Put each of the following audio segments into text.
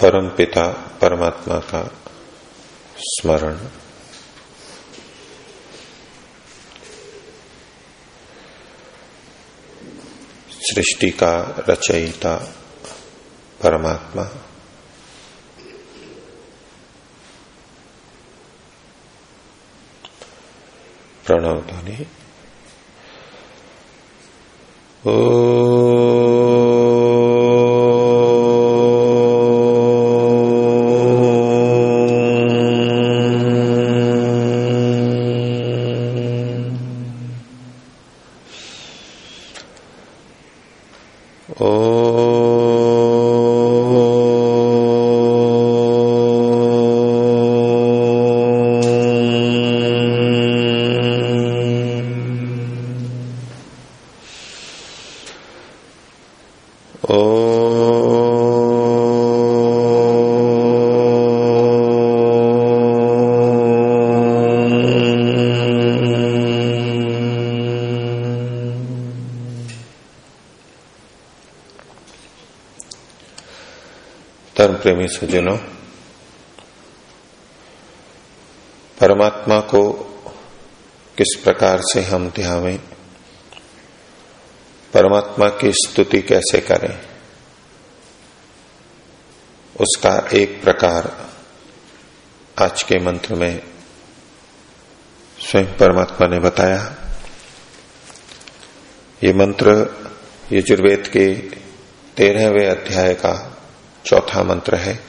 परम पिता परमात्मा का स्मरण। सृष्टि का रचयिता परमात्मा। प्रणव ध्वनि। ओ सज्जनों, परमात्मा को किस प्रकार से हम ध्यावें, परमात्मा की स्तुति कैसे करें, उसका एक प्रकार आज के मंत्र में स्वयं परमात्मा ने बताया। ये मंत्र यजुर्वेद के तेरहवें अध्याय का चौथा मंत्र है।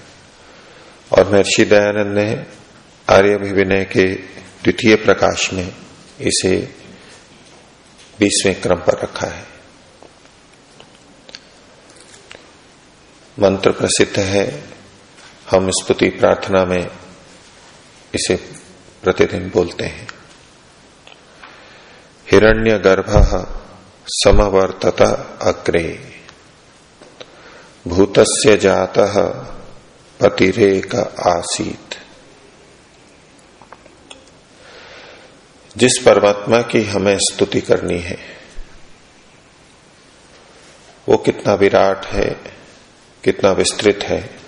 और महर्षि दयानंद ने आर्यभिविनय के द्वितीय प्रकाश में इसे बीसवें क्रम पर रखा है। मंत्र प्रसिद्ध है। हम स्तुति प्रार्थना में इसे प्रतिदिन बोलते हैं। हिरण्य गर्भ समवर्तत अग्रे। भूतस्य जात पतिरेक आसीत। जिस परमात्मा की हमें स्तुति करनी है, वो कितना विराट है, कितना विस्तृत है।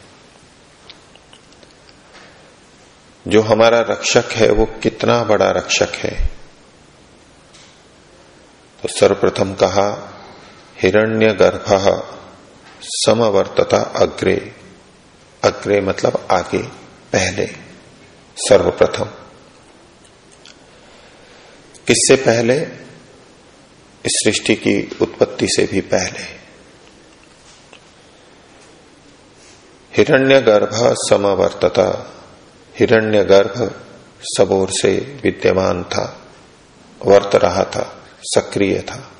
जो हमारा रक्षक है, वो कितना बड़ा रक्षक है। तो सर्वप्रथम कहा हिरण्य गर्भ समवर्तता अग्रे। अग्रे मतलब आगे, पहले, सर्वप्रथम। किससे पहले? इस सृष्टि की उत्पत्ति से भी पहले। हिरण्य गर्भ समवर्तता। हिरण्य गर्भ सबोर से विद्यमान था, वर्त रहा था, सक्रिय था।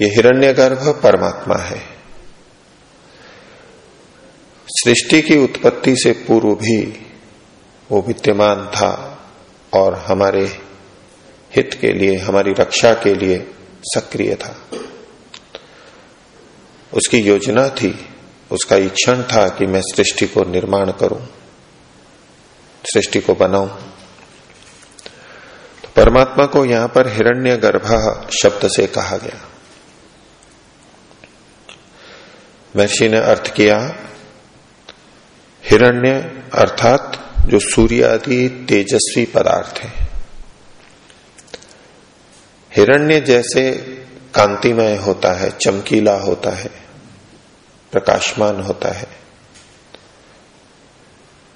ये हिरण्यगर्भ परमात्मा है। सृष्टि की उत्पत्ति से पूर्व भी वो विद्यमान था और हमारे हित के लिए, हमारी रक्षा के लिए सक्रिय था। उसकी योजना थी, उसका इच्छन था कि मैं सृष्टि को निर्माण करूँ, सृष्टि को बनाऊँ। तो परमात्मा को यहाँ पर हिरण्य गर्भा शब्द से कहा गया। महर्षि ने अर्थ किया, हिरण्य अर्थात जो सूर्य आदि तेजस्वी पदार्थ है। हिरण्य जैसे कांतिमय होता है, चमकीला होता है, प्रकाशमान होता है।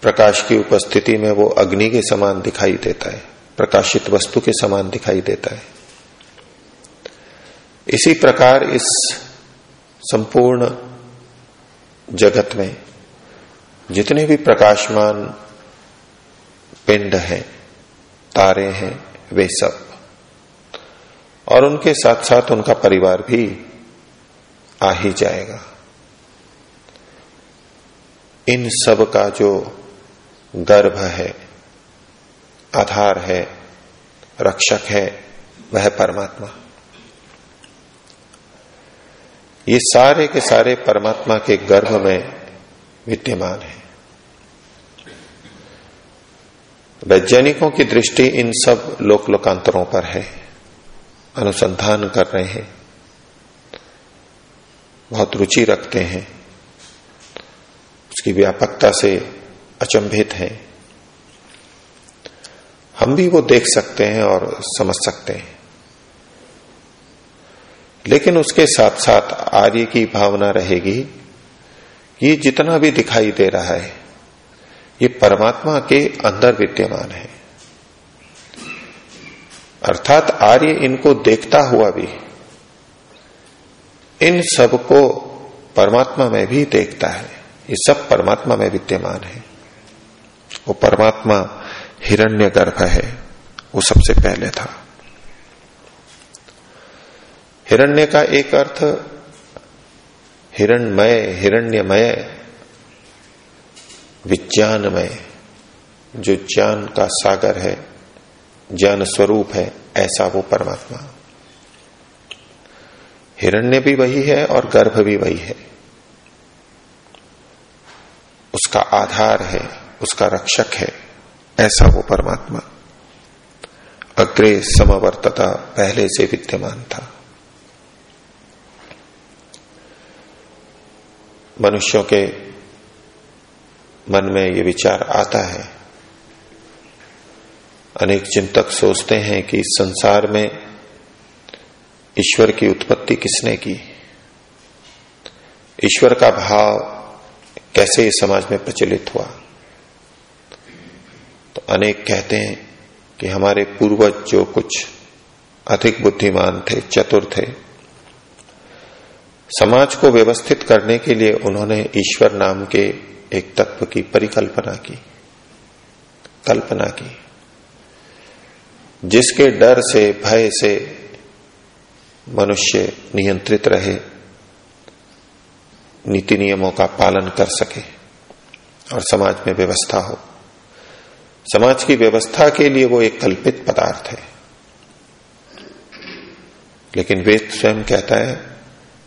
प्रकाश की उपस्थिति में वो अग्नि के समान दिखाई देता है, प्रकाशित वस्तु के समान दिखाई देता है। इसी प्रकार इस संपूर्ण जगत में जितने भी प्रकाशमान पिंड हैं, तारे हैं, वे सब। और उनके साथ साथ उनका परिवार भी आ ही जाएगा। इन सब का जो गर्भ है, आधार है, रक्षक है, वह परमात्मा। ये सारे के सारे परमात्मा के गर्भ में विद्यमान है। वैज्ञानिकों की दृष्टि इन सब लोक लोकांतरों पर है। अनुसंधान कर रहे हैं। बहुत रुचि रखते हैं। उसकी व्यापकता से अचंभित हैं। हम भी वो देख सकते हैं और समझ सकते हैं। लेकिन उसके साथ साथ आर्य की भावना रहेगी ये जितना भी दिखाई दे रहा है, ये परमात्मा के अंदर विद्यमान है। अर्थात आर्य इनको देखता हुआ भी, इन सबको परमात्मा में भी देखता है। ये सब परमात्मा में विद्यमान है। वो परमात्मा हिरण्य गर्भ है, वो सबसे पहले था। हिरण्य का एक अर्थ, हिरणमय, हिरण्यमय, विज्ञानमय, जो ज्ञान का सागर है, ज्ञान स्वरूप है, ऐसा वो परमात्मा। हिरण्य भी वही है और गर्भ भी वही है। उसका आधार है, उसका रक्षक है, ऐसा वो परमात्मा। अग्रे समवर्तता पहले से विद्यमान था। मनुष्यों के मन में ये विचार आता है। अनेक चिंतक सोचते हैं कि इस संसार में ईश्वर की उत्पत्ति किसने की? ईश्वर का भाव कैसे इस समाज में प्रचलित हुआ? तो अनेक कहते हैं कि हमारे पूर्वज जो कुछ अधिक बुद्धिमान थे, चतुर थे समाज को व्यवस्थित करने के लिए उन्होंने ईश्वर नाम के एक तत्व की परिकल्पना की, कल्पना की, जिसके डर से, भय से मनुष्य नियंत्रित रहे, नीति नियमों का पालन कर सके और समाज में व्यवस्था हो। समाज की व्यवस्था के लिए वो एक कल्पित पदार्थ है। लेकिन वेद स्वयं कहता है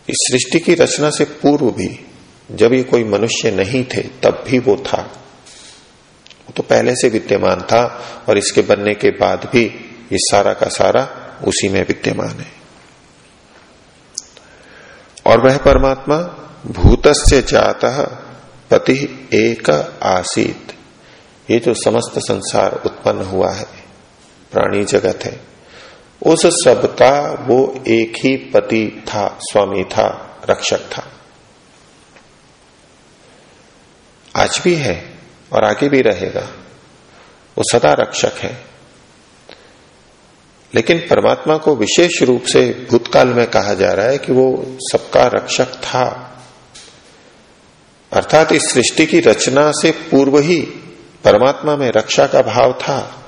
इस सृष्टि की रचना से पूर्व भी जब ये कोई मनुष्य नहीं थे, तब भी वो था। वो तो पहले से विद्यमान था और इसके बनने के बाद भी ये सारा का सारा उसी में विद्यमान है। और वह परमात्मा भूतस्य जात पति एक आसीत। ये जो समस्त संसार उत्पन्न हुआ है, प्राणी जगत है। उस सब का वो एक ही पति था, स्वामी था, रक्षक था। आज भी है और आगे भी रहेगा। वो सदा रक्षक है। लेकिन परमात्मा को विशेष रूप से भूतकाल में कहा जा रहा है कि वो सबका रक्षक था। अर्थात इस सृष्टि की रचना से पूर्व ही परमात्मा में रक्षा का भाव था।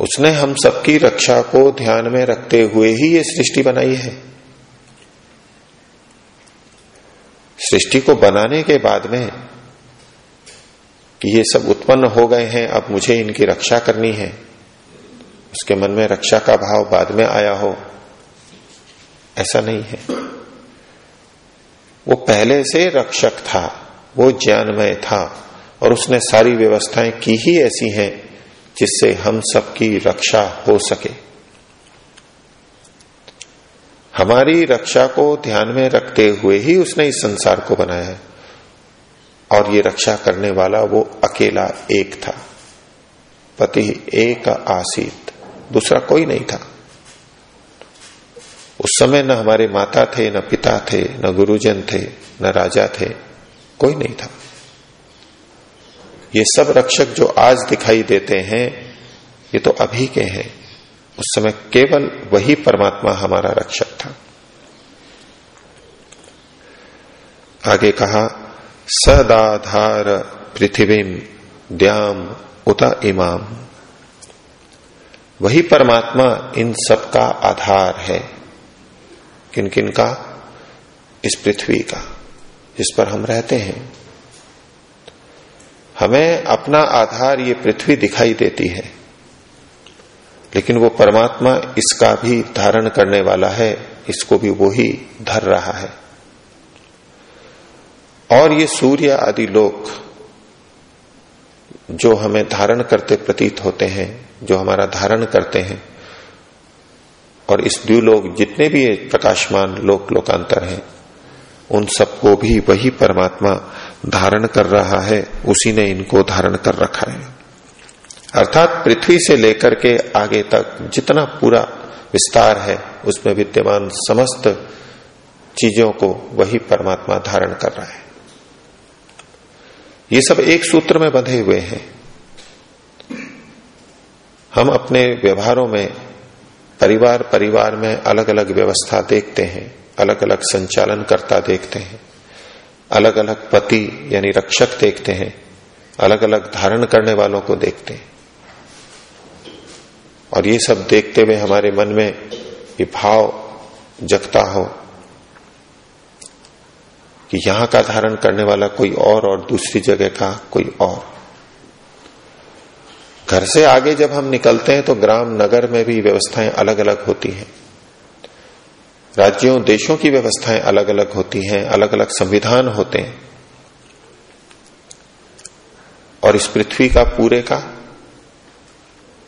उसने हम सबकी रक्षा को ध्यान में रखते हुए ही ये सृष्टि बनाई है। सृष्टि को बनाने के बाद में कि ये सब उत्पन्न हो गए हैं, अब मुझे इनकी रक्षा करनी है। उसके मन में रक्षा का भाव बाद में आया हो। ऐसा नहीं है। वो पहले से रक्षक था, वो ज्ञानमय था और उसने सारी व्यवस्थाएँ की ही ऐसी हैं। जिससे हम सबकी रक्षा हो सके। हमारी रक्षा को ध्यान में रखते हुए ही उसने इस संसार को बनाया है। और ये रक्षा करने वाला वो अकेला एक था। पति एक आसित, दूसरा कोई नहीं था। उस समय न हमारे माता थे, न पिता थे, न गुरुजन थे, न राजा थे, कोई नहीं था। ये सब रक्षक जो आज दिखाई देते हैं, ये तो अभी के हैं। उस समय केवल वही परमात्मा हमारा रक्षक था। आगे कहा, सदाधार पृथ्वी द्याम उत इमाम। वही परमात्मा इन सब का आधार है किन किन का? इस पृथ्वी का, जिस पर हम रहते हैं। हमें अपना आधार ये पृथ्वी दिखाई देती है। लेकिन वो परमात्मा इसका भी धारण करने वाला है, इसको भी वो ही धर रहा है। और ये सूर्य आदि लोक जो हमें धारण करते प्रतीत होते हैं, जो हमारा धारण करते हैं, और इस द्व्यूलोक जितने भी प्रकाशमान लोक लोकांतर हैं, उन सबको भी वही परमात्मा धारण कर रहा है, उसी ने इनको धारण कर रखा है। अर्थात पृथ्वी से लेकर के आगे तक जितना पूरा विस्तार है, उसमें विद्यमान समस्त चीज़ों को वही परमात्मा धारण कर रहा है। ये सब एक सूत्र में बंधे हुए हैं। हम अपने व्यवहारों में परिवार परिवार में अलग अलग व्यवस्था देखते हैं अलग अलग संचालन करता देखते हैं। अलग अलग पति, यानी रक्षक देखते हैं अलग अलग धारण करने वालों को देखते हैं। और ये सब देखते हुए हमारे मन में ये भाव जगता हो कि यहाँ का धारण करने वाला कोई और और दूसरी जगह का कोई और। घर से आगे जब हम निकलते हैं तो ग्राम नगर में भी व्यवस्थाएँ अलग अलग होती हैं। राज्यों, देशों की व्यवस्थाएँ अलग अलग होती हैं अलग अलग संविधान होते हैं। और इस पृथ्वी का पूरे का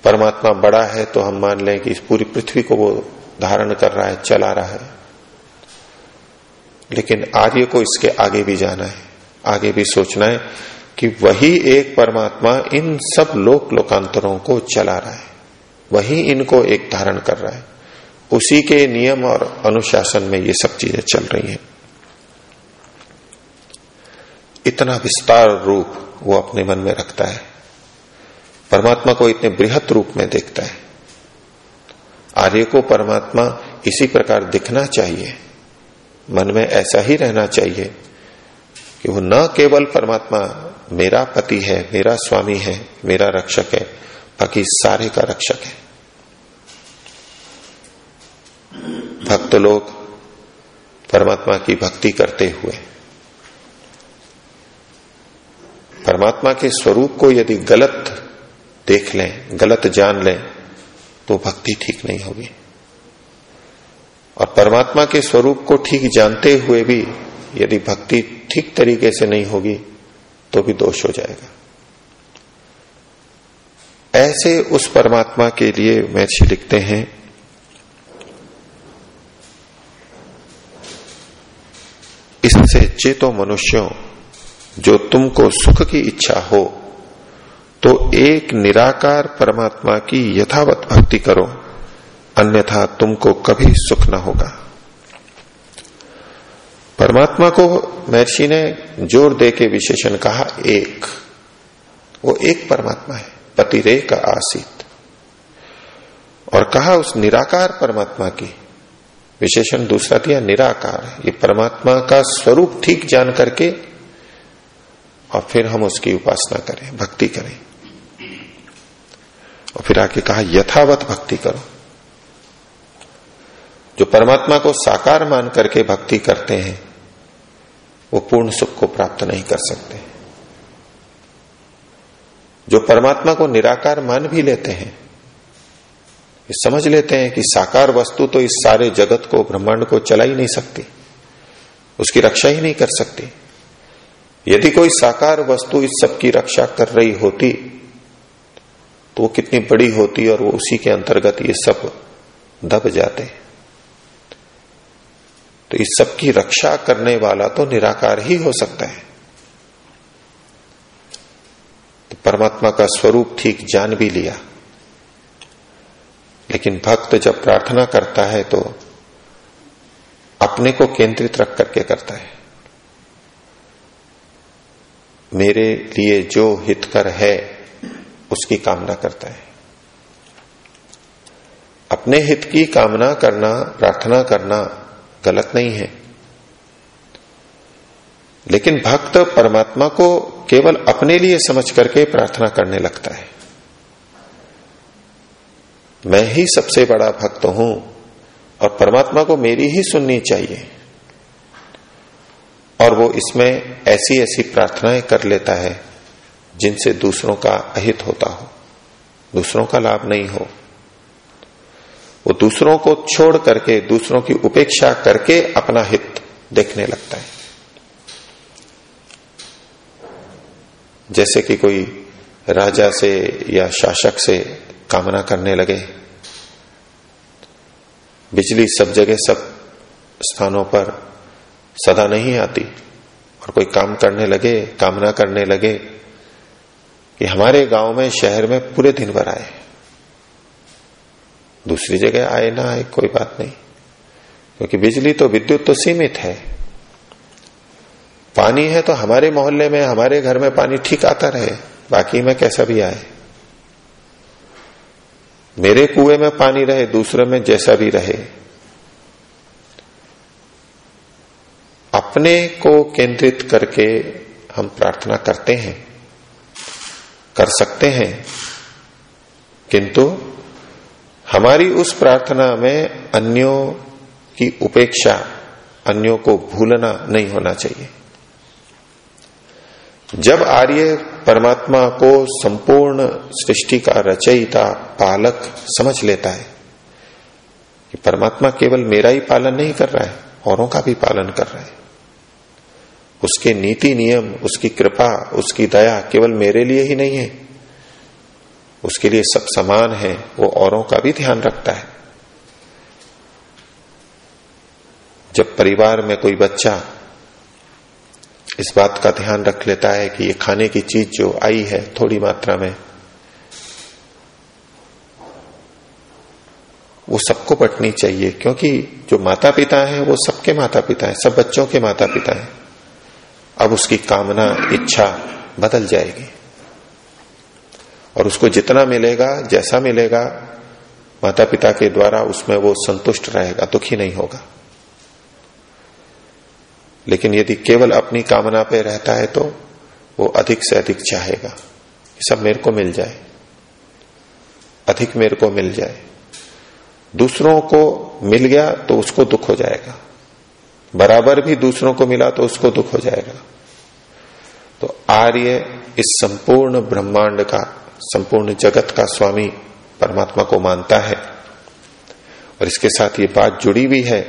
परमात्मा बड़ा है तो हम मान लें कि इस पूरी पृथ्वी को वो धारण कर रहा है, चला रहा है। लेकिन आर्य को इसके आगे भी जाना है, आगे भी सोचना है कि वही एक परमात्मा इन सब लोक लोकांतरों को चला रहा है, वही इनको एक धारण कर रहा है। उसी के नियम और अनुशासन में ये सब चीज़ें चल रही हैं। इतना विस्तार रूप वो अपने मन में रखता है। परमात्मा को इतने बृहत रूप में देखता है। आर्य को परमात्मा इसी प्रकार दिखना चाहिए। मन में ऐसा ही रहना चाहिए कि वो न केवल परमात्मा मेरा पति है, मेरा स्वामी है, मेरा रक्षक है, बाकी सारे का रक्षक है। भक्त लोग परमात्मा की भक्ति करते हुए। परमात्मा के स्वरूप को यदि गलत देख लें, गलत जान लें तो भक्ति ठीक नहीं होगी। और परमात्मा के स्वरूप को ठीक जानते हुए भी यदि भक्ति ठीक तरीके से नहीं होगी तो भी दोष हो जाएगा। ऐसे उस परमात्मा के लिए महर्षि लिखते हैं इससे चेतो मनुष्यों, जो तुमको सुख की इच्छा हो तो एक निराकार परमात्मा की यथावत भक्ति करो, अन्यथा तुमको कभी सुख न होगा। परमात्मा को महर्षि ने ज़ोर दे के विशेषण कहा, एक। वो एक परमात्मा है पतिरे का आसित। और कहा उस निराकार परमात्मा की विशेषण दूसरा दिया, निराकार। ये परमात्मा का स्वरूप ठीक जान करके और फिर हम उसकी उपासना करें, भक्ति करें। और फिर आके कहा, यथावत भक्ति करो। जो परमात्मा को साकार मान करके भक्ति करते हैं, वो पूर्ण सुख को प्राप्त नहीं कर सकते। जो परमात्मा को निराकार मान भी लेते हैं समझ लेते हैं कि साकार वस्तु तो इस सारे जगत को, ब्रह्मांड को चला ही नहीं सकती। उसकी रक्षा ही नहीं कर सकती। यदि कोई साकार वस्तु इस सब की रक्षा कर रही होती तो वो कितनी बड़ी होती और वो उसी के अंतर्गत ये सब दब जाते। तो इस सब की रक्षा करने वाला तो निराकार ही हो सकता है। तो परमात्मा का स्वरूप ठीक जान भी लिया। लेकिन भक्त जब प्रार्थना करता है तो अपने को केंद्रित रख करके करता है। मेरे लिए जो हितकर है, उसकी कामना करता है। अपने हित की कामना करना, प्रार्थना करना गलत नहीं है। लेकिन भक्त परमात्मा को केवल अपने लिए समझ करके प्रार्थना करने लगता है। मैं ही सबसे बड़ा भक्त हूँ और परमात्मा को मेरी ही सुननी चाहिए। और वो इसमें ऐसी ऐसी प्रार्थनाएँ कर लेता है जिनसे दूसरों का अहित होता हो, दूसरों का लाभ नहीं हो। वो दूसरों को छोड़ करके, दूसरों की उपेक्षा करके अपना हित देखने लगता है। जैसे कि कोई राजा से या शासक से कामना करने लगे। बिजली सब जगह, सब स्थानों पर सदा नहीं आती। और कोई काम करने लगे, कामना करने लगे कि हमारे गाँव में, शहर में पूरे दिन भर आए। दूसरी जगह आए ना आए, कोई बात नहीं। क्योंकि बिजली तो विद्युत तो सीमित है। पानी है तो हमारे मोहल्ले में, हमारे घर में पानी ठीक आता रहे। बाकी में कैसा भी आए। मेरे कुएँ में पानी रहे, दूसरे में जैसा भी रहे। अपने को केंद्रित करके हम प्रार्थना करते हैं, कर सकते हैं, किंतु हमारी उस प्रार्थना में अन्यों की उपेक्षा, अन्यों को भूलना नहीं होना चाहिए। जब आर्य परमात्मा को संपूर्ण सृष्टि का रचयिता, पालक समझ लेता है कि परमात्मा केवल मेरा ही पालन नहीं कर रहा है, औरों का भी पालन कर रहा है। उसके नीति नियम, उसकी कृपा, उसकी दया केवल मेरे लिए ही नहीं है। उसके लिए सब समान है, वो औरों का भी ध्यान रखता है। जब परिवार में कोई बच्चा इस बात का ध्यान रख लेता है कि ये खाने की चीज़ जो आई है थोड़ी मात्रा में, वो सबको बटनी चाहिए, क्योंकि जो माता पिता हैं, वो सबके माता पिता हैं, सब बच्चों के माता पिता हैं। अब उसकी कामना, इच्छा बदल जाएगी। और उसको जितना मिलेगा, जैसा मिलेगा माता पिता के द्वारा उसमें वो संतुष्ट रहेगा, दुखी नहीं होगा। लेकिन यदि केवल अपनी कामना पे रहता है तो वो अधिक से अधिक चाहेगा सब मेरे को मिल जाए, अधिक मेरे को मिल जाए। दूसरों को मिल गया तो उसको दुख हो जाएगा। बराबर भी दूसरों को मिला तो उसको दुख हो जाएगा। तो आर्य इस संपूर्ण ब्रह्मांड का, संपूर्ण जगत का स्वामी परमात्मा को मानता है और इसके साथ ये बात जुड़ी हुई है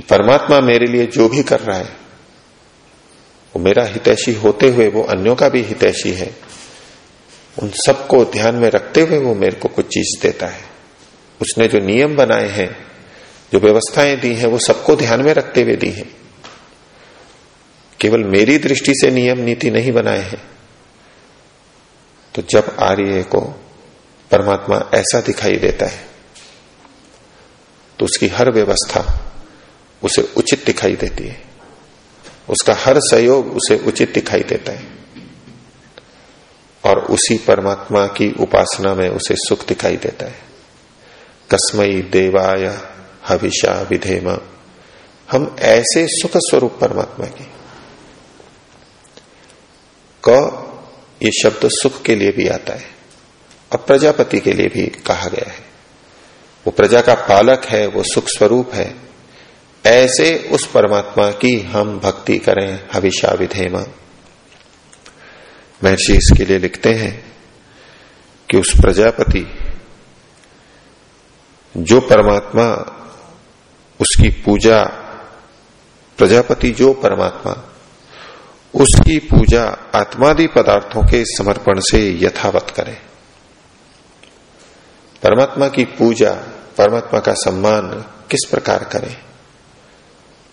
कि परमात्मा मेरे लिए जो भी कर रहा है, वो मेरा हितैषी होते हुए, वो अन्यों का भी हितैषी है, उन सबको ध्यान में रखते हुए वो मेरे को कुछ चीज़ देता है। उसने जो नियम बनाए हैं, जो व्यवस्थाएँ दी हैं, वो सबको ध्यान में रखते हुए दी हैं। केवल मेरी दृष्टि से नियम नीति नहीं बनाए हैं। तो जब आर्य को परमात्मा ऐसा दिखाई देता है तो उसकी हर व्यवस्था उसे उचित दिखाई देती है। उसका हर सहयोग उसे उचित दिखाई देता है। और उसी परमात्मा की उपासना में उसे सुख दिखाई देता है। कस्मई देवाय हविषा विधेम। हम ऐसे सुख स्वरूप परमात्मा की। क, ये शब्द सुख के लिए भी आता है। और प्रजापति के लिए भी कहा गया है। वो प्रजा का पालक है, वो सुख स्वरूप है। ऐसे उस परमात्मा की हम भक्ति करें हविषा विधेमा। महर्षि इसके लिए लिखते हैं कि उस प्रजापति जो परमात्मा, उसकी पूजा, प्रजापति जो परमात्मा, उसकी पूजा आत्मादि पदार्थों के समर्पण से यथावत करें। परमात्मा की पूजा, परमात्मा का सम्मान किस प्रकार करें?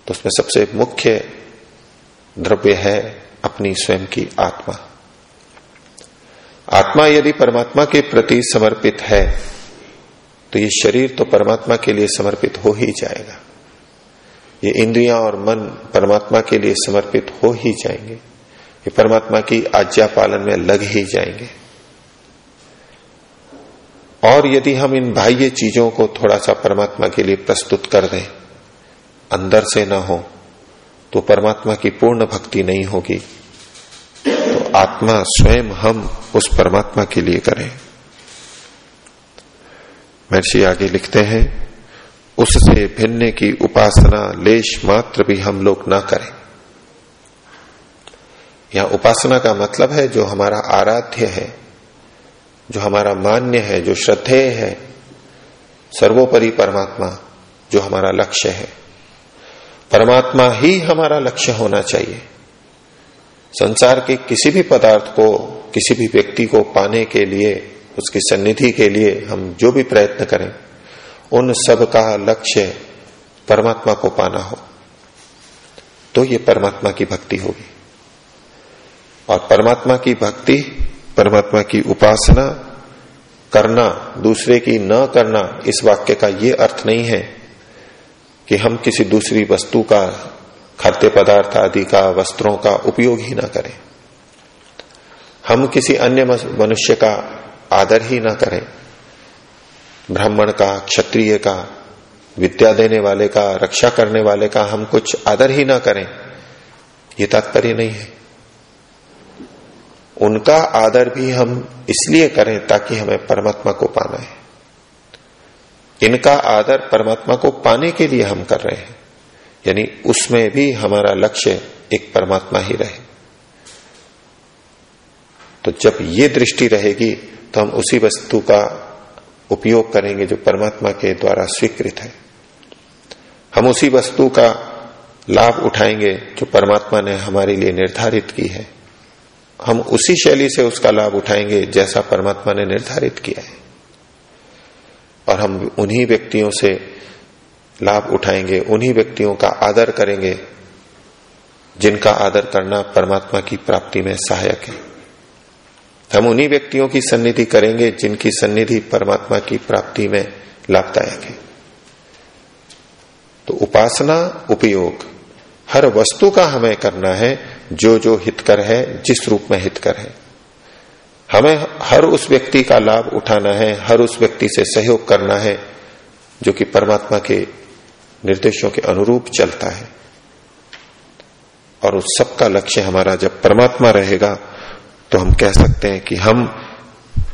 तो उसमें सबसे मुख्य द्रव्य है अपनी स्वयं की आत्मा। आत्मा यदि परमात्मा के प्रति समर्पित है तो ये शरीर तो परमात्मा के लिए समर्पित हो ही जाएगा। ये इंद्रियाँ और मन परमात्मा के लिए समर्पित हो ही जाएँगे। ये परमात्मा की आज्ञा पालन में लग ही जाएँगे। और यदि हम इन बाह्य चीज़ों को थोड़ा सा परमात्मा के लिए प्रस्तुत कर दें अंदर से ना हो तो परमात्मा की पूर्ण भक्ति नहीं होगी। तो आत्मा स्वयं हम उस परमात्मा के लिए करें। महर्षि आगे लिखते हैं, उससे भिन्न की उपासना लेश मात्र भी हम लोग ना करें। यहाँ उपासना का मतलब है जो हमारा आराध्य है, जो हमारा मान्य है, जो श्रद्धेय है, सर्वोपरि परमात्मा, जो हमारा लक्ष्य है। परमात्मा ही हमारा लक्ष्य होना चाहिए। संसार के किसी भी पदार्थ को, किसी भी व्यक्ति को पाने के लिए, उसकी सन्निधि के लिए हम जो भी प्रयत्न करें, उन सब का लक्ष्य परमात्मा को पाना हो तो ये परमात्मा की भक्ति होगी। और परमात्मा की भक्ति, परमात्मा की उपासना, करना, दूसरे की न करना, इस वाक्य का ये अर्थ नहीं है कि हम किसी दूसरी वस्तु का, खाद्य पदार्थ आदि का, वस्त्रों का उपयोग ही ना करें। हम किसी अन्य मनुष्य का आदर ही ना करें। ब्राह्मण का, क्षत्रिय का, विद्या देने वाले का, रक्षा करने वाले का हम कुछ आदर ही ना करें, ये तात्पर्य नहीं है। उनका आदर भी हम इसलिए करें ताकि हमें परमात्मा को पाना है। इनका आदर परमात्मा को पाने के लिए हम कर रहे हैं। यानी उसमें भी हमारा लक्ष्य एक परमात्मा ही रहे। तो जब ये दृष्टि रहेगी तो हम उसी वस्तु का उपयोग करेंगे जो परमात्मा के द्वारा स्वीकृत है। हम उसी वस्तु का लाभ उठाएँगे जो परमात्मा ने हमारे लिए निर्धारित की है। हम उसी शैली से उसका लाभ उठाएँगे जैसा परमात्मा ने निर्धारित किया है। और हम उन्हीं व्यक्तियों से लाभ उठाएँगे, उन्हीं व्यक्तियों का आदर करेंगे, जिनका आदर करना परमात्मा की प्राप्ति में सहायक है। हम उन्हीं व्यक्तियों की सन्निधि करेंगे, जिनकी सन्निधि परमात्मा की प्राप्ति में लाभदायक है। तो उपासना, उपयोग, हर वस्तु का हमें करना है, जो जो हितकर है, जिस रूप में हितकर है। हमें हर उस व्यक्ति का लाभ उठाना है, हर उस व्यक्ति से सहयोग करना है, जो कि परमात्मा के निर्देशों के अनुरूप चलता है। और उस सबका लक्ष्य हमारा जब परमात्मा रहेगा तो हम कह सकते हैं कि हम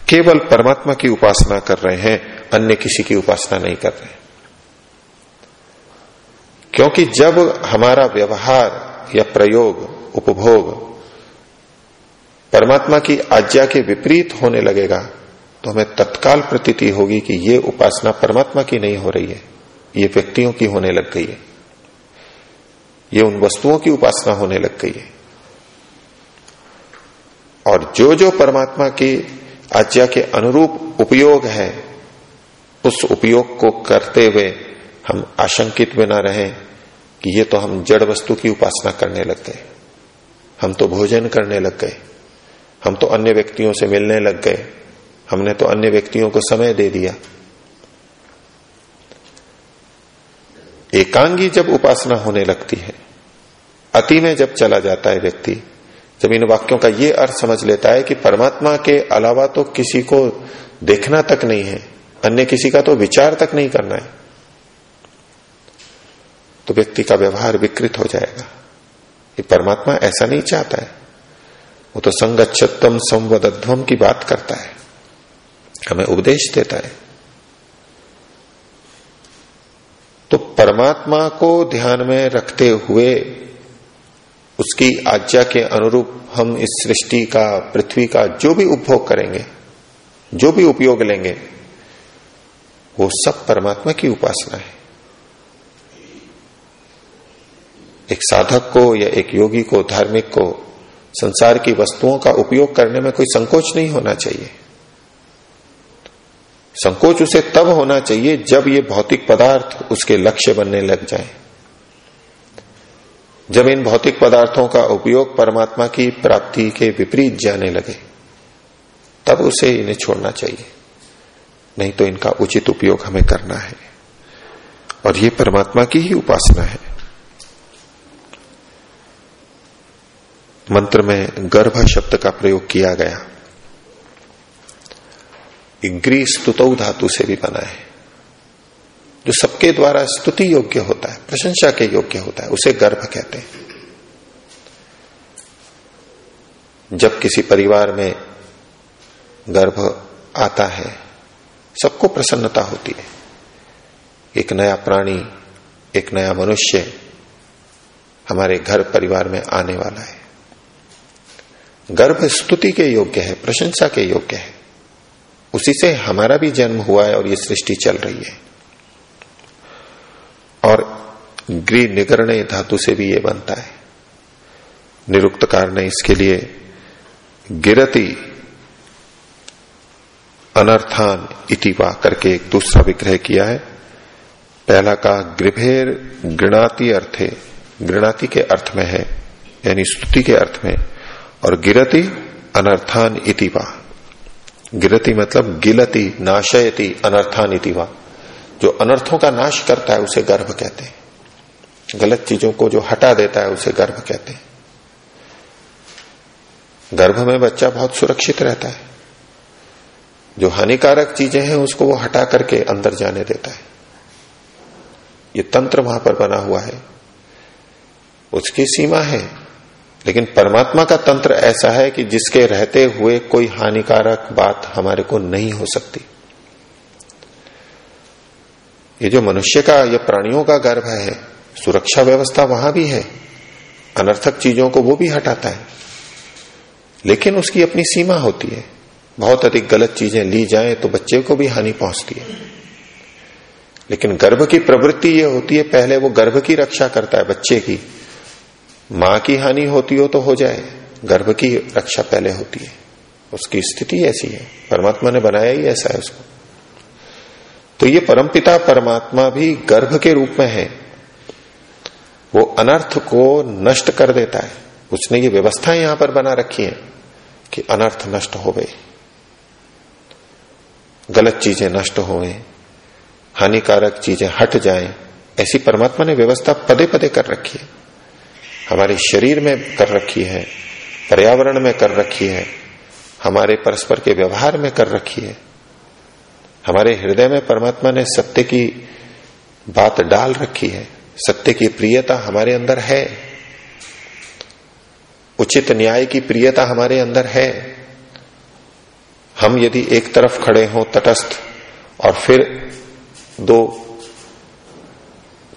केवल परमात्मा की उपासना कर रहे हैं, अन्य किसी की उपासना नहीं कर रहे क्योंकि जब हमारा व्यवहार या प्रयोग, उपभोग परमात्मा की आज्ञा के विपरीत होने लगेगा तो हमें तत्काल प्रतीति होगी कि ये उपासना परमात्मा की नहीं हो रही है, ये व्यक्तियों की होने लग गई है। ये उन वस्तुओं की उपासना होने लग गई है। और जो जो परमात्मा की आज्ञा के अनुरूप उपयोग है, उस उपयोग को करते हुए हम आशंकित में ना रहें कि ये तो हम जड़ वस्तु की उपासना करने लग गए। हम तो भोजन करने लग गए। हम तो अन्य व्यक्तियों से मिलने लग गए। हमने तो अन्य व्यक्तियों को समय दे दिया। एकांगी जब उपासना होने लगती है, अति में जब चला जाता है व्यक्ति, जब इन वाक्यों का ये अर्थ समझ लेता है कि परमात्मा के अलावा तो किसी को देखना तक नहीं है, अन्य किसी का तो विचार तक नहीं करना है तो व्यक्ति का व्यवहार विकृत हो जाएगा। ये परमात्मा ऐसा नहीं चाहता है। वो तो संगच्छतम संवदध्वम की बात करता है। हमें उपदेश देता है। तो परमात्मा को ध्यान में रखते हुए उसकी आज्ञा के अनुरूप हम इस सृष्टि का, पृथ्वी का जो भी उपभोग करेंगे, जो भी उपयोग लेंगे, वो सब परमात्मा की उपासना है। एक साधक को या एक योगी को, धार्मिक को संसार की वस्तुओं का उपयोग करने में कोई संकोच नहीं होना चाहिए। संकोच उसे तब होना चाहिए जब ये भौतिक पदार्थ उसके लक्ष्य बनने लग जाए। जब इन भौतिक पदार्थों का उपयोग परमात्मा की प्राप्ति के विपरीत जाने लगे, तब उसे इन्हें छोड़ना चाहिए। नहीं तो इनका उचित उपयोग हमें करना है। और ये परमात्मा की ही उपासना है। मंत्र में गर्भ शब्द का प्रयोग किया गया। ग्री स्तुतौ धातु से भी बना है। जो सबके द्वारा स्तुति योग्य होता है, प्रशंसा के योग्य होता है, उसे गर्भ कहते हैं। जब किसी परिवार में गर्भ आता है, सबको प्रसन्नता होती है। एक नया प्राणी, एक नया मनुष्य हमारे घर परिवार में आने वाला है। गर्भ स्तुति के योग्य है, प्रशंसा के योग्य है। उसी से हमारा भी जन्म हुआ है और ये सृष्टि चल रही है। और गृह निगरणय धातु से भी ये बनता है। निरुक्तकार ने इसके लिए गिरती, अनर्थान इतिवा करके एक दूसरा विग्रह किया है। पहला का गृभेर गृणाति अर्थे, गृणाति के अर्थ में है, यानी स्तुति के अर्थ में और गिरती अनर्थान इतिवा गिरती मतलब गिलती, नाशयती, अनर्थान इतिवा जो अनर्थों का नाश करता है, उसे गर्भ कहते हैं। गलत चीज़ों को जो हटा देता है, उसे गर्भ कहते हैं। गर्भ में बच्चा बहुत सुरक्षित रहता है। जो हानिकारक चीज़ें हैं, उसको वो हटा करके अंदर जाने देता है। ये तंत्र वहाँ पर बना हुआ है। उसकी सीमा है। लेकिन परमात्मा का तंत्र ऐसा है कि जिसके रहते हुए कोई हानिकारक बात हमारे को नहीं हो सकती। ये जो मनुष्य का, ये प्राणियों का गर्भ है, सुरक्षा व्यवस्था वहाँ भी है, अनर्थक चीज़ों को वो भी हटाता है। लेकिन उसकी अपनी सीमा होती है। बहुत अधिक गलत चीज़ें ली जाएँ तो बच्चे को भी हानि पहुँचती है। लेकिन गर्भ की प्रवृत्ति ये होती है, पहले वो गर्भ की रक्षा करता है बच्चे की। माँ की हानि होती हो तो हो जाए, गर्भ की रक्षा पहले होती है। उसकी स्थिति ऐसी है, परमात्मा ने बनाया ही ऐसा है उसको। तो ये परमपिता, परमात्मा भी गर्भ के रूप में है। वो अनर्थ को नष्ट कर देता है। उसने ये व्यवस्था यहाँ पर बना रखी है कि अनर्थ नष्ट हो गए। गलत चीज़ें नष्ट हो हानिकारक चीज़ें हट जाएँ। ऐसी परमात्मा ने व्यवस्था पदे पदे कर रखी है। हमारे शरीर में कर रखी है, पर्यावरण में कर रखी है, हमारे परस्पर के व्यवहार में कर रखी है, हमारे हृदय में परमात्मा ने सत्य की बात डाल रखी है, सत्य की प्रियता हमारे अंदर है, उचित न्याय की प्रियता हमारे अंदर है, हम यदि एक तरफ़ खड़े हों तटस्थ और फिर दो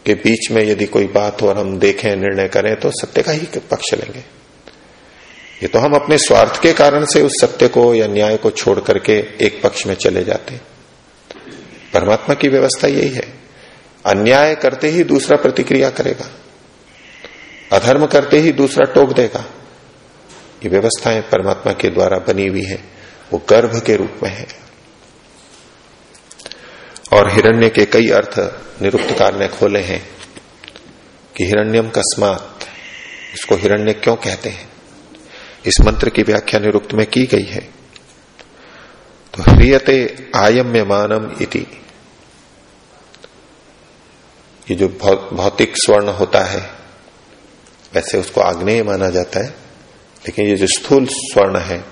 के बीच में यदि कोई बात हो और हम देखें, निर्णय करें तो सत्य का ही पक्ष लेंगे। ये तो हम अपने स्वार्थ के कारण से उस सत्य को या न्याय को छोड़ करके एक पक्ष में चले जाते परमात्मा की व्यवस्था यही है। अन्याय करते ही दूसरा प्रतिक्रिया करेगा। अधर्म करते ही दूसरा टोक देगा। ये व्यवस्थाएँ परमात्मा के द्वारा बनी हुई है। वो गर्भ के रूप में है। और हिरण्य के कई अर्थ निरुक्तकार ने खोले हैं कि हिरण्यम कस्मात। इसको हिरण्य क्यों कहते हैं? इस मंत्र की व्याख्या निरुक्त में की गई है। तो ह्रियते आयम्य मानम इति। ये जो भौतिक स्वर्ण होता है, वैसे उसको आग्नेय माना जाता है, लेकिन ये जो स्थूल स्वर्ण है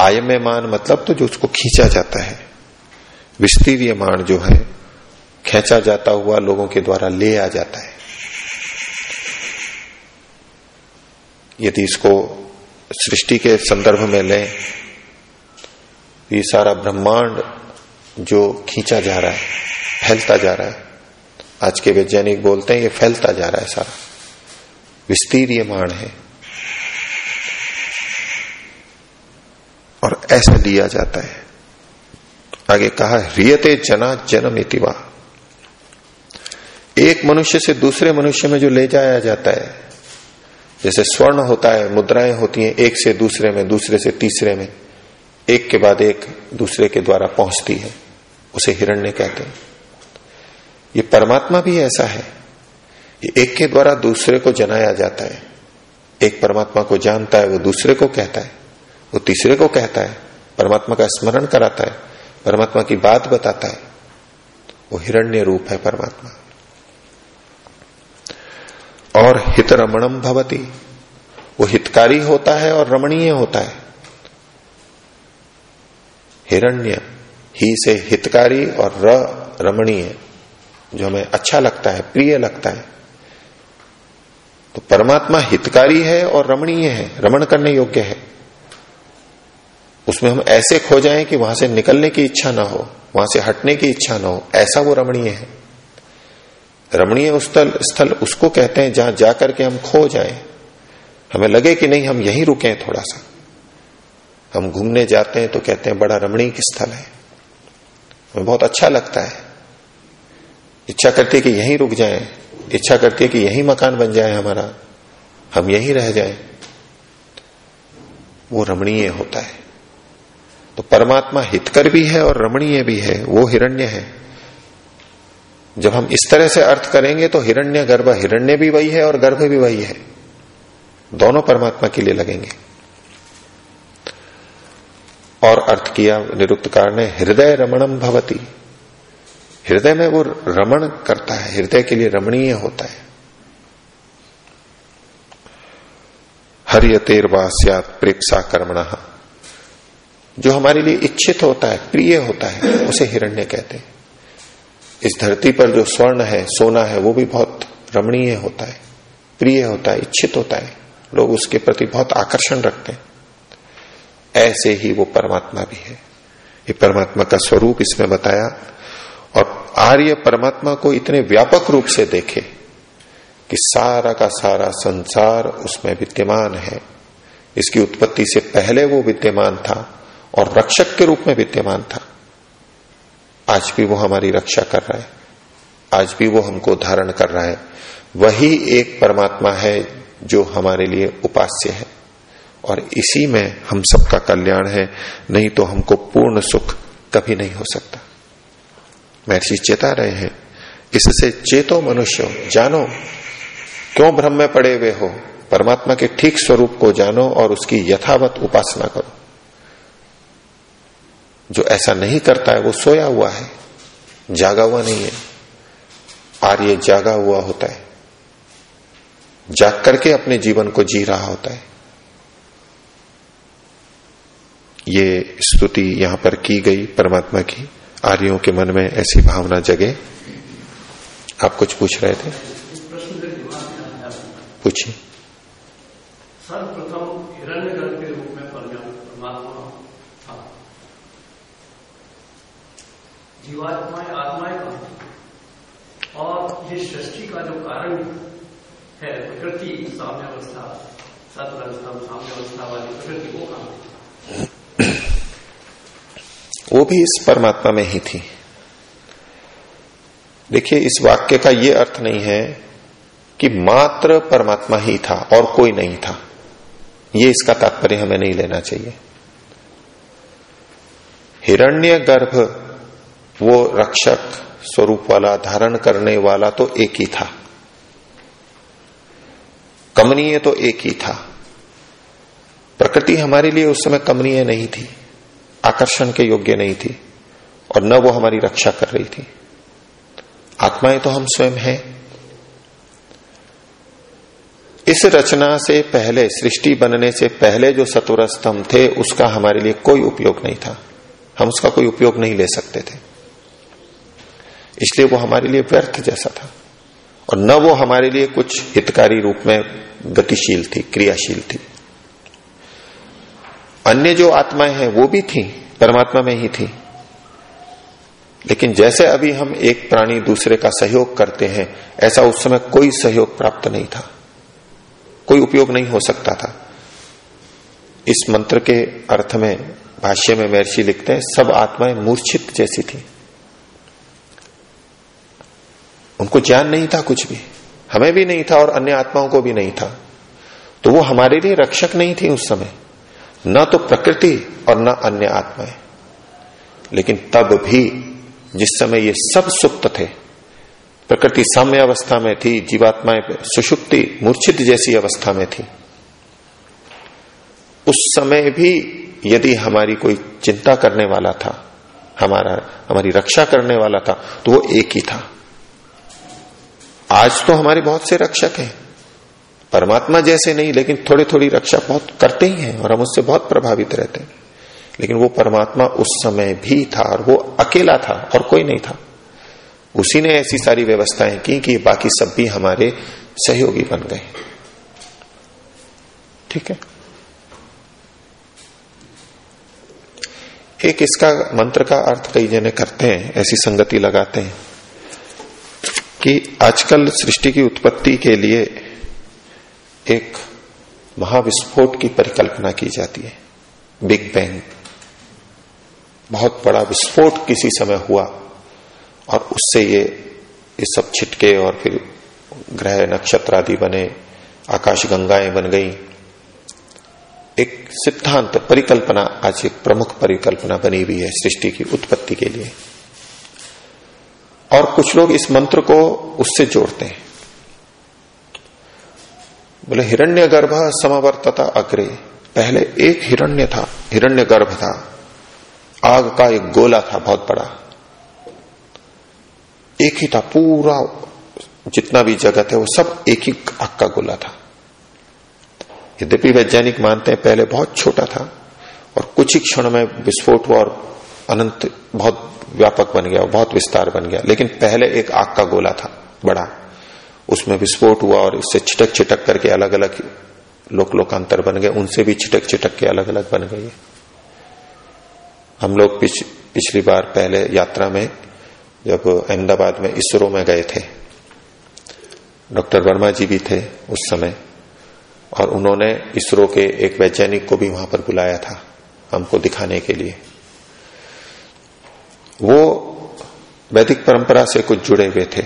आयम्य मान मतलब तो जो उसको खींचा जाता है। विस्तीर्य मान जो है, खेचा जाता हुआ लोगों के द्वारा ले आ जाता है। यदि इसको सृष्टि के संदर्भ में लें, ये सारा ब्रह्मांड जो खींचा जा रहा है, फैलता जा रहा है, आज के वैज्ञानिक बोलते हैं, ये फैलता जा रहा है सारा। विस्तीर्य मान है। और ऐसा लिया जाता है। आगे कहा रियते जना जन्म इतिवा एक मनुष्य से दूसरे मनुष्य में जो ले जाया जाता है, जैसे स्वर्ण होता है, मुद्राएँ होती हैं एक से दूसरे में, दूसरे से तीसरे में, एक के बाद एक दूसरे के द्वारा पहुँचती है, उसे हिरण्य कहते हैं। ये परमात्मा भी ऐसा है, ये एक के द्वारा दूसरे को जनाया जाता है। एक परमात्मा को जानता है, वो दूसरे को कहता है, वो तीसरे को कहता है, परमात्मा का स्मरण कराता है परमात्मा की बात बताता है। वो हिरण्य रूप है परमात्मा। और हित रमणम भवती। वो हितकारी होता है और रमणीय होता है। हिरण्य ही से हितकारी और र रमणीय, जो हमें अच्छा लगता है, प्रिय लगता है। तो परमात्मा हितकारी है और रमणीय है, रमण करने योग्य है। उसमें हम ऐसे खो जाएँ कि वहाँ से निकलने की इच्छा ना हो, वहाँ से हटने की इच्छा ना हो, ऐसा वो रमणीय है। रमणीय स्थल स्थल उसको कहते हैं जहाँ जाकर के हम खो जाएँ। हमें लगे कि नहीं, हम यहीं रुके थोड़ा सा हम घूमने जाते हैं तो कहते हैं, बड़ा रमणीय स्थल है। हमें बहुत अच्छा लगता है। इच्छा करती है कि यहीं रुक जाएँ। इच्छा करती है कि यही मकान बन जाए हमारा। हम यहीं रह जाएँ। वो रमणीय होता है। तो परमात्मा हितकर भी है और रमणीय भी है, वो हिरण्य है। जब हम इस तरह से अर्थ करेंगे तो हिरण्य, गर्भ, हिरण्य भी वही है और गर्भ भी वही है। दोनों परमात्मा के लिए लगेंगे। और अर्थ किया निरुक्तकार ने, हृदय रमणम भवती। हृदय में वो रमण करता है, हृदय के लिए रमणीय होता है। हरियतेर वास्यात प्रेक्षा कर्मण जो हमारे लिए इच्छित होता है, प्रिय होता है, उसे हिरण्य कहते हैं। इस धरती पर जो स्वर्ण है, सोना है, वो भी बहुत रमणीय होता है, प्रिय होता है, इच्छित होता है। लोग उसके प्रति बहुत आकर्षण रखते हैं। ऐसे ही वो परमात्मा भी है। ये परमात्मा का स्वरूप इसमें बताया, और आर्य परमात्मा को इतने व्यापक रूप से देखे कि सारा का सारा संसार उसमें विद्यमान है। इसकी उत्पत्ति से पहले वो विद्यमान था और रक्षक के रूप में विद्यमान था। आज भी वो हमारी रक्षा कर रहा है। आज भी वो हमको धारण कर रहा है। वही एक परमात्मा है जो हमारे लिए उपास्य है। और इसी में हम सबका कल्याण है, नहीं तो हमको पूर्ण सुख कभी नहीं हो सकता। महर्षि चेता रहे हैं, इससे चेतो मनुष्य, जानो, क्यों भ्रम में पड़े हुए हो? परमात्मा के ठीक स्वरूप को जानो और उसकी यथावत उपासना करो। जो ऐसा नहीं करता है वो सोया हुआ है जागा हुआ नहीं है। आर्य जागा हुआ होता है। जाग करके अपने जीवन को जी रहा होता है। ये स्तुति यहाँ पर की गई परमात्मा की। आर्यों के मन में ऐसी भावना जगे। आप कुछ पूछ रहे थे? पूछिए सर्वप्रथम हिरण्य गर्भ के रूप में परमात्मा था जीवात्माएँ, आत्माएँ कहा और ये सृष्टि का जो कारण है, प्रकृति साम्य अवस्था सतवस्था साम्य अवस्था वाली प्रकृति, वो कहा वो भी इस परमात्मा में ही थी। देखिए, इस वाक्य का ये अर्थ नहीं है कि मात्र परमात्मा ही था और कोई नहीं था। ये इसका तात्पर्य हमें नहीं लेना चाहिए। हिरण्य गर्भ वो रक्षक स्वरूप वाला, धारण करने वाला तो एक ही था। कमनीय तो एक ही था। प्रकृति हमारे लिए उस समय कमनीय नहीं थी, आकर्षण के योग्य नहीं थी, और न वो हमारी रक्षा कर रही थी। आत्माएँ तो हम स्वयं हैं। इस रचना से पहले, सृष्टि बनने से पहले जो सत्वर स्तंभ थे, उसका हमारे लिए कोई उपयोग नहीं था। हम उसका कोई उपयोग नहीं ले सकते थे। इसलिए वो हमारे लिए व्यर्थ जैसा था। और न वो हमारे लिए कुछ हितकारी रूप में गतिशील थी, क्रियाशील थी। अन्य जो आत्माएँ हैं, वो भी थी, परमात्मा में ही थी। लेकिन जैसे अभी हम एक प्राणी दूसरे का सहयोग करते हैं, ऐसा उस समय कोई सहयोग प्राप्त नहीं था। कोई उपयोग नहीं हो सकता था। इस मंत्र के अर्थ में, भाष्य में महर्षि लिखते हैं, सब आत्माएँ मूर्छित जैसी थी। उनको ज्ञान नहीं था कुछ भी, हमें भी नहीं था और अन्य आत्माओं को भी नहीं था। तो वो हमारे लिए रक्षक नहीं थी उस समय। न तो प्रकृति और न अन्य आत्माएँ। लेकिन तब भी, जिस समय ये सब सुप्त थे, प्रकृति साम्य अवस्था में थी, जीवात्माएँ सुषुप्ति, मूर्छित जैसी अवस्था में थी। उस समय भी यदि हमारी कोई चिंता करने वाला था, हमारा, हमारी रक्षा करने वाला था तो वो एक ही था। आज तो हमारे बहुत से रक्षक हैं। परमात्मा जैसे नहीं, लेकिन थोड़ी थोड़ी रक्षा बहुत करते ही हैं और हम उससे बहुत प्रभावित रहते हैं। लेकिन वो परमात्मा उस समय भी था और वो अकेला था और कोई नहीं था। उसी ने ऐसी सारी व्यवस्थाएँ की कि बाकी सब भी हमारे सहयोगी बन गए। ठीक है? एक इसका मंत्र का अर्थ कई जने करते हैं, ऐसी संगति लगाते हैं। कि आजकल सृष्टि की उत्पत्ति के लिए एक महाविस्फोट की परिकल्पना की जाती है। Big bang. बहुत बड़ा विस्फोट किसी समय हुआ और उससे ये ये सब छिटके और फिर ग्रह नक्षत्र आदि बने, आकाश गंगाएँ बन गई। एक सिद्धांत, परिकल्पना, आज एक प्रमुख परिकल्पना बनी हुई है सृष्टि की उत्पत्ति के लिए। और कुछ लोग इस मंत्र को उससे जोड़ते हैं। बोले हिरण्य गर्भ समवर्तता अग्रे। पहले एक हिरण्य था हिरण्य गर्भ था। आग का एक गोला था, बहुत बड़ा। एक ही था, पूरा जितना भी जगत है, वो सब एक ही आग का गोला था। यद्यपि वैज्ञानिक मानते हैं, पहले बहुत छोटा था और कुछ ही क्षण में विस्फोट हुआ और अनंत बहुत व्यापक बन गया बहुत विस्तार बन गया। लेकिन पहले एक आग का गोला था बड़ा। उसमें विस्फोट हुआ और इससे छिटक छिटक करके अलग अलग लोक लोकांतर बन गए। उनसे भी छिटक छिटक के अलग अलग बन गए हम लोग पिछ, पिछली बार पहले यात्रा में जब अहमदाबाद में इसरो में गए थे डॉक्टर वर्मा जी भी थे उस समय और उन्होंने इसरो के एक वैज्ञानिक को भी वहाँ पर बुलाया था हमको दिखाने के लिए। वो वैदिक परंपरा से कुछ जुड़े हुए थे।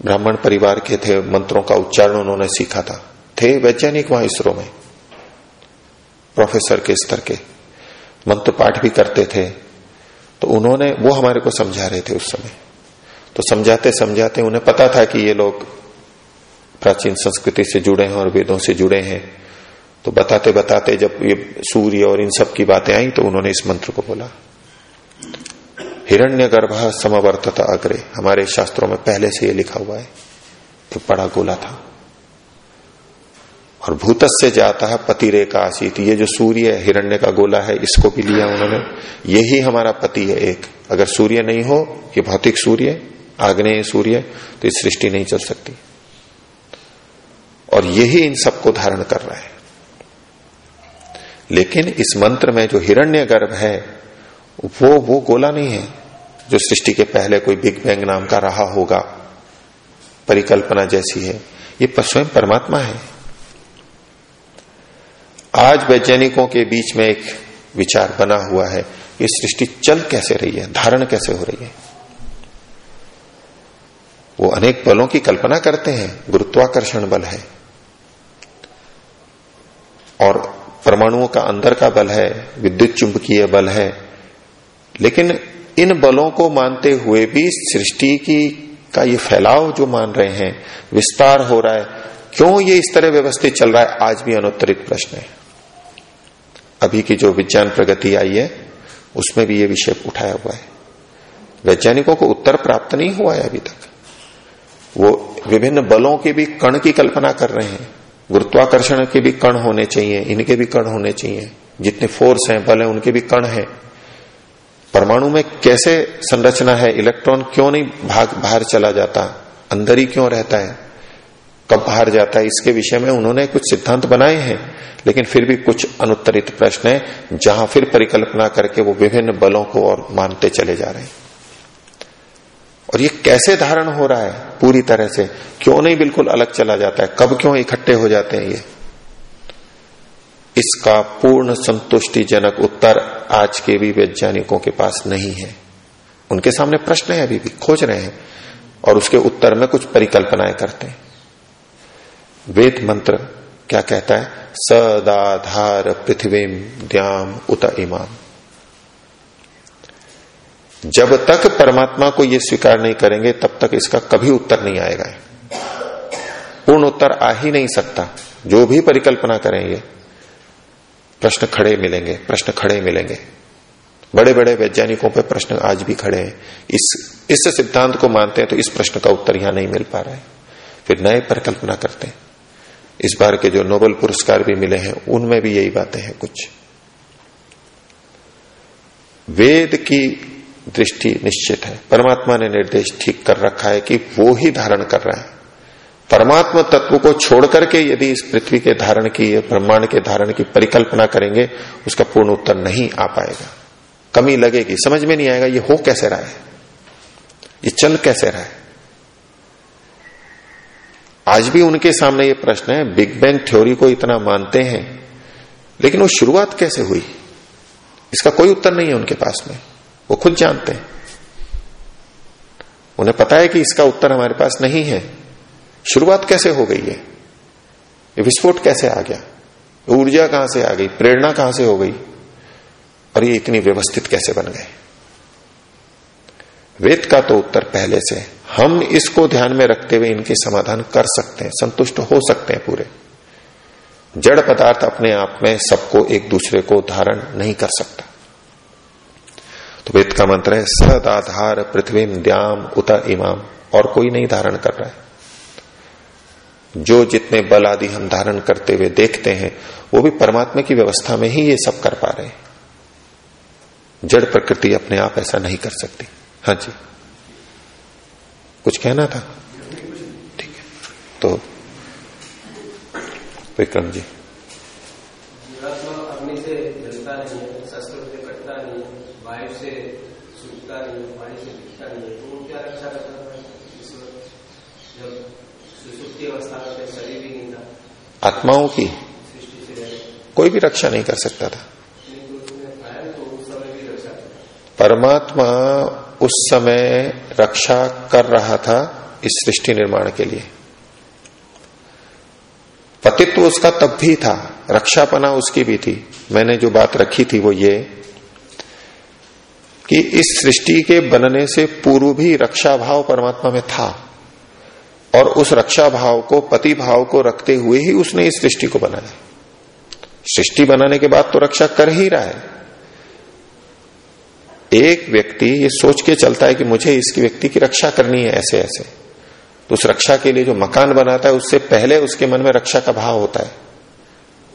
ब्राह्मण परिवार के थे, मंत्रों का उच्चारण उन्होंने सीखा था। थे वैज्ञानिक वहाँ इसरो में, प्रोफेसर के स्तर के, मंत्र पाठ भी करते थे। तो उन्होंने, वो हमारे को समझा रहे थे उस समय। तो समझाते समझाते उन्हें पता था कि ये लोग प्राचीन संस्कृति से जुड़े हैं और वेदों से जुड़े हैं। तो बताते बताते जब ये सूर्य और इन सब की बातें आई तो उन्होंने इस मंत्र को बोला। हिरण्य गर्भ समवर्तता अग्रे। हमारे शास्त्रों में पहले से ये लिखा हुआ है एक बड़ा गोला था। और भूत से जाता है पति रेखा आशीत ये जो सूर्य है, हिरण्य का गोला है, इसको भी लिया उन्होंने। यही हमारा पति है एक। अगर सूर्य नहीं हो, ये भौतिक सूर्य, आग्नेय सूर्य तो ये सृष्टि नहीं चल सकती। और यही इन सबको धारण कर रहा है। लेकिन इस मंत्र में जो हिरण्य गर्भ है वो वो गोला नहीं है जो सृष्टि के पहले कोई बिग बैंग नाम का रहा होगा, परिकल्पना जैसी है। ये स्वयं परमात्मा है। आज वैज्ञानिकों के बीच में एक विचार बना हुआ है, ये सृष्टि चल कैसे रही है, धारण कैसे हो रही है? वो अनेक बलों की कल्पना करते हैं, गुरुत्वाकर्षण बल है। और परमाणुओं का अंदर का बल है, विद्युत चुंबकीय बल है लेकिन इन बलों को मानते हुए भी सृष्टि की का ये फैलाव जो मान रहे हैं, विस्तार हो रहा है, क्यों ये इस तरह व्यवस्थित चल रहा है, आज भी अनुत्तरित प्रश्न है। अभी की जो विज्ञान प्रगति आई है, उसमें भी ये विषय उठाया हुआ है। वैज्ञानिकों को उत्तर प्राप्त नहीं हुआ है अभी तक। वो विभिन्न बलों के भी कण की कल्पना कर रहे हैं। गुरुत्वाकर्षण के भी कण होने चाहिए, इनके भी कण होने चाहिए। जितने फोर्स हैं, बल हैं, उनके भी कण हैं। परमाणु में कैसे संरचना है? इलेक्ट्रॉन क्यों नहीं भाग, बाहर चला जाता? अंदर ही क्यों रहता है? कब बाहर जाता है? इसके विषय में उन्होंने कुछ सिद्धांत बनाए हैं, लेकिन फिर भी कुछ अनुत्तरित प्रश्न है, जहाँ फिर परिकल्पना करके वो विभिन्न बलों को और मानते चले जा रहे हैं। और ये कैसे धारण हो रहा है पूरी तरह से? क्यों नहीं बिल्कुल अलग चला जाता है? कब क्यों इकट्ठे हो जाते हैं ये? इसका पूर्ण संतुष्टिजनक उत्तर आज के भी वैज्ञानिकों के पास नहीं है। उनके सामने प्रश्न है, अभी भी खोज रहे हैं और उसके उत्तर में कुछ परिकल्पनाएँ करते हैं। वेद मंत्र क्या कहता है? सदाधार पृथ्वी द्याम उत इमाम। जब तक परमात्मा को यह स्वीकार नहीं करेंगे, तब तक इसका कभी उत्तर नहीं आएगा। पूर्ण उत्तर आ ही नहीं सकता। जो भी परिकल्पना करेंगे प्रश्न खड़े मिलेंगे, प्रश्न खड़े मिलेंगे। बड़े बड़े वैज्ञानिकों पर प्रश्न आज भी खड़े हैं। इस इस सिद्धांत को मानते हैं तो इस प्रश्न का उत्तर यहाँ नहीं मिल पा रहा है। फिर नए परिकल्पना करते हैं। इस बार के जो नोबेल पुरस्कार भी मिले हैं, उनमें भी यही बातें हैं कुछ। वेद की दृष्टि निश्चित है। परमात्मा ने निर्देश ठीक कर रखा है कि वो ही धारण कर रहा है। परमात्मा तत्व को छोड़ करके यदि इस पृथ्वी के धारण की, ब्रह्मांड के धारण की परिकल्पना करेंगे, उसका पूर्ण उत्तर नहीं आ पाएगा। कमी लगेगी। समझ में नहीं आएगा, ये हो कैसे रहा है? ये चल कैसे रहा है? आज भी उनके सामने ये प्रश्न है, बिग बैंग थ्योरी को इतना मानते हैं, लेकिन वो शुरुआत कैसे हुई? इसका कोई उत्तर नहीं है उनके पास में। वो खुद जानते हैं। उन्हें पता है कि इसका उत्तर हमारे पास नहीं है। शुरुआत कैसे हो गई है? विस्फोट कैसे आ गया? ऊर्जा कहाँ से आ गई? प्रेरणा कहाँ से हो गई? और ये इतनी व्यवस्थित कैसे बन गए? वेद का तो उत्तर पहले से हम इसको ध्यान में रखते हुए इनके समाधान कर सकते हैं, संतुष्ट हो सकते हैं पूरे। जड़ पदार्थ अपने आप में सबको एक दूसरे को धारण नहीं कर सकता। तो वेद का मंत्र है, सदाधार पृथ्वी द्याम उत इमाम। और कोई नहीं धारण कर रहा है। जो जितने बल आदि हम धारण करते हुए देखते हैं, वो भी परमात्मा की व्यवस्था में ही ये सब कर पा रहे हैं। जड़ प्रकृति अपने आप ऐसा नहीं कर सकती। हाँ जी। कुछ कहना था? ठीक है। तो विक्रम जी अग्नि से जलता नहीं है शस्त्र से कटता नहीं है वायु से सूखता नहीं है पानी से दिखता नहीं है तो वो क्या रक्षा करता था जब सुसुप्ति अवस्था में शरीर भी नहीं था आत्माओं की कोई भी रक्षा नहीं कर सकता था। परमात्मा उस समय रक्षा कर रहा था इस सृष्टि निर्माण के लिए। पतित्व उसका तब भी था, रक्षापना उसकी भी थी। मैंने जो बात रखी थी वो ये कि इस सृष्टि के बनने से पूर्व भी रक्षा भाव परमात्मा में था। और उस रक्षा भाव को, पति भाव को रखते हुए ही उसने इस सृष्टि को बनाया। सृष्टि बनाने के बाद तो रक्षा कर ही रहा है। एक व्यक्ति ये सोच के चलता है कि मुझे इसकी व्यक्ति की रक्षा करनी है ऐसे ऐसे तो उस रक्षा के लिए जो मकान बनाता है, उससे पहले उसके मन में रक्षा का भाव होता है।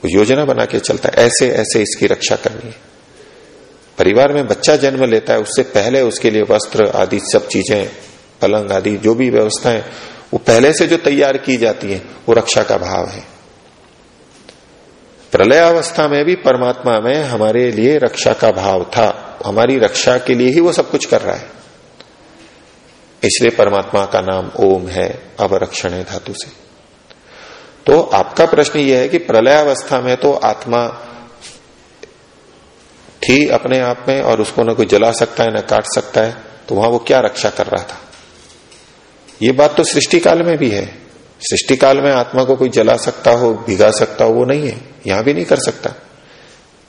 वो योजना बना के चलता है ऐसे ऐसे इसकी रक्षा करनी है। परिवार में बच्चा जन्म लेता है, उससे पहले उसके लिए वस्त्र आदि सब चीज़ें, पलंग आदि जो भी व्यवस्थाएँ वो पहले से जो तैयार की जाती है, वो रक्षा का भाव है। प्रलय अवस्था में भी परमात्मा में हमारे लिए रक्षा का भाव था। हमारी रक्षा के लिए ही वो सब कुछ कर रहा है। इसलिए परमात्मा का नाम ओम है, अवरक्षण धातु से। तो आपका प्रश्न यह है कि प्रलय अवस्था में तो आत्मा थी अपने आप में और उसको न कोई जला सकता है, न काट सकता है तो वहाँ वो क्या रक्षा कर रहा था? ये बात तो सृष्टि काल में भी है। सृष्टि काल में आत्मा को कोई जला सकता हो, भिगा सकता हो, वो नहीं है। यहाँ भी नहीं कर सकता।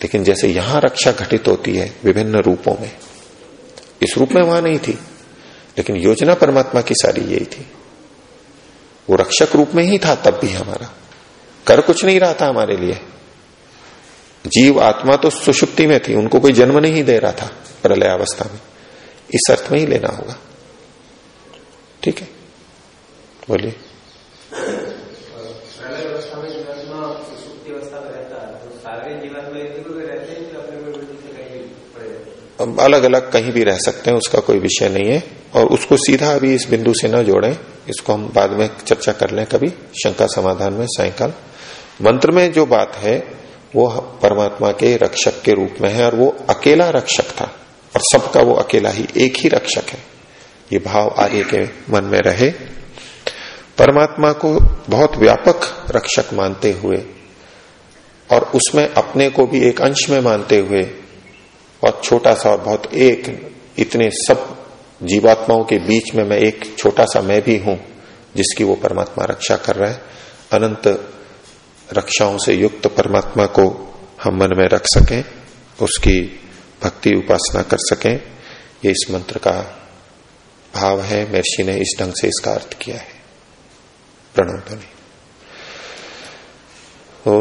लेकिन जैसे यहाँ रक्षा घटित होती है विभिन्न रूपों में, इस रूप में वहाँ नहीं थी। लेकिन योजना परमात्मा की सारी यही थी। वो रक्षक रूप में ही था, तब भी हमारा। कर कुछ नहीं रहा था हमारे लिए। जीव, आत्मा तो सुषुप्ति में थी, उनको कोई जन्म नहीं दे रहा था प्रलय अवस्था में। इस अर्थ में ही लेना होगा। ठीक है? बोलिए। तो हैं अब अलग अलग कहीं भी रह सकते हैं उसका कोई विषय नहीं है। और उसको सीधा अभी इस बिंदु से न जोड़ें इसको हम बाद में चर्चा कर लें कभी शंका समाधान में सायकाल। मंत्र में जो बात है वो परमात्मा के रक्षक के रूप में है और वो अकेला रक्षक था। और सबका वो अकेला ही एक ही रक्षक है। ये भाव आर्य के मन में रहे। परमात्मा को बहुत व्यापक रक्षक मानते हुए और उसमें अपने को भी एक अंश में मानते हुए बहुत छोटा सा और बहुत एक, इतने सब जीवात्माओं के बीच में मैं एक छोटा सा मैं भी हूँ, जिसकी वो परमात्मा रक्षा कर रहा है। अनंत रक्षाओं से युक्त परमात्मा को हम मन में रख सकें, उसकी भक्ति उपासना कर सकें। ये इस मंत्र का भाव है। महर्षि ने इस ढंग से इसका अर्थ किया है। प्रणाम ओ